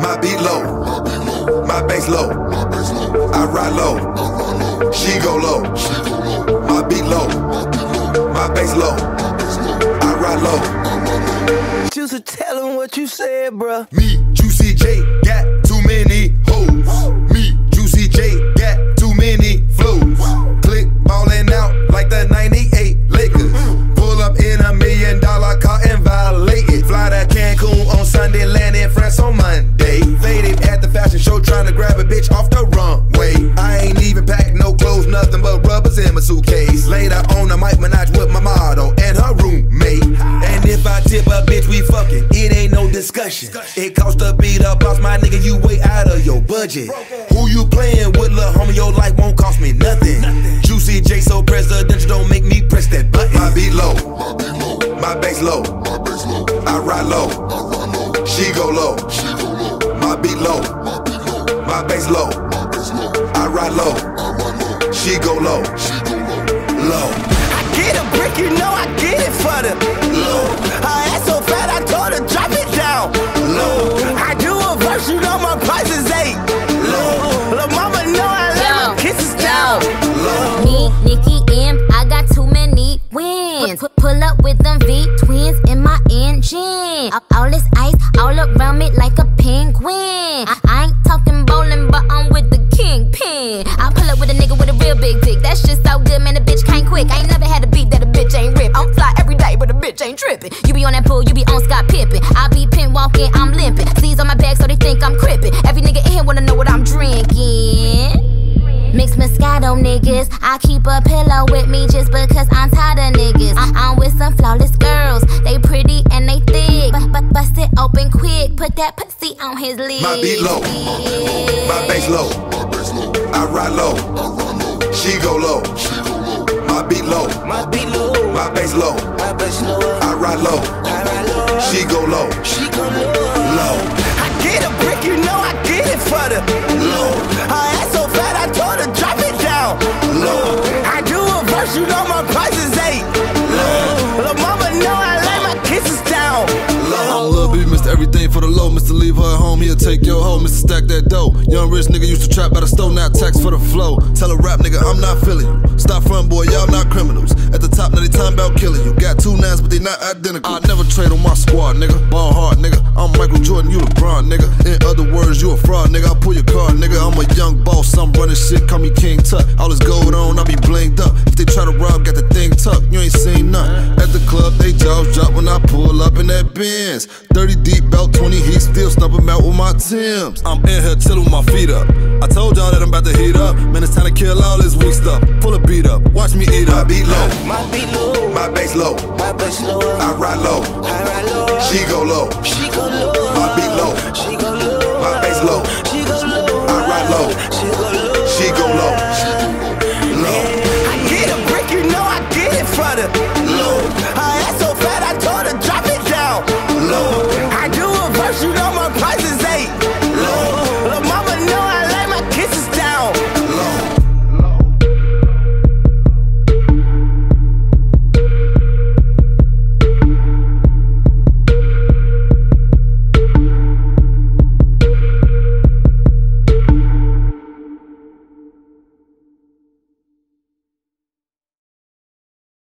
My beat low, my bass low. I ride low, she go low. My beat low, my bass low. I ride low. Just to tell him what you said, bruh. Me, discussion. It costs to beat up boss, my nigga. You way out of your budget. Who you playing with, lil' homie? Your life won't cost me nothing. Juicy J so presidential, don't make me press that button. My beat low, my beat low, my bass low. My bass low. I ride low, she go low. My beat low, my beat low, my bass low. My bass low. I ride low, she go low, low. I get a brick, you know I be on that bull, you be on Scott Pippen. I be pin walking, I'm limping. C's on my back, so they think I'm crippin'. Every nigga in here wanna know what I'm drinking. Mixed Moscato niggas. I keep a pillow with me just because I'm tired of niggas. I- I'm with some flawless girls. They pretty and they thick. But, but bust it open quick. Put that pussy on his lid. My beat low, my bass low. I ride low, she go low. My beat low, My beat low, my bass low. my bass low, I ride low, I ride low. she go low, She go low. low. I get a brick, you know I get it for the low. Her ass so fat, I told her drop it down low. I do a verse, you know my price is eight low. Lil' mama know I lay my kisses down I'm low. Lil B, Mr. Everything for the low. Mr. Leave her at home, he'll take your hoe. Mr. Stack that dough. Young rich nigga used to trap by the stove, now tax for the flow. Tell a rap nigga, I'm not feeling you. Stop front, boy, y'all not criminals. At the top, killing you. Got two nines, but they not identical. I never trade on my squad, nigga. Ball hard, nigga. I'm Michael Jordan, you LeBron, nigga. In other words, you a fraud, nigga. I pull your car, nigga. I'm a young boss, I'm running shit, call me King Tut. All this gold on, I be blinged up. If they try to rob, got the thing tucked, you ain't seen none. At the club, they jaws drop when I pull up in that Benz. 30 deep, belt 20 heat, still snub 'em out with my Timbs. I'm in here chillin' with my feet up. I told y'all that I'm about to heat up. Man, it's time to kill all this weak stuff. Pull a beat up, watch me eat up. My beat low, My beat low, my bass low. my bass low, I ride low, I ride low. she go low. She go low, My beat low, she go low, my bass low. she go low, I ride low, she go low, she go low, low. I get a brick, you know I get it for the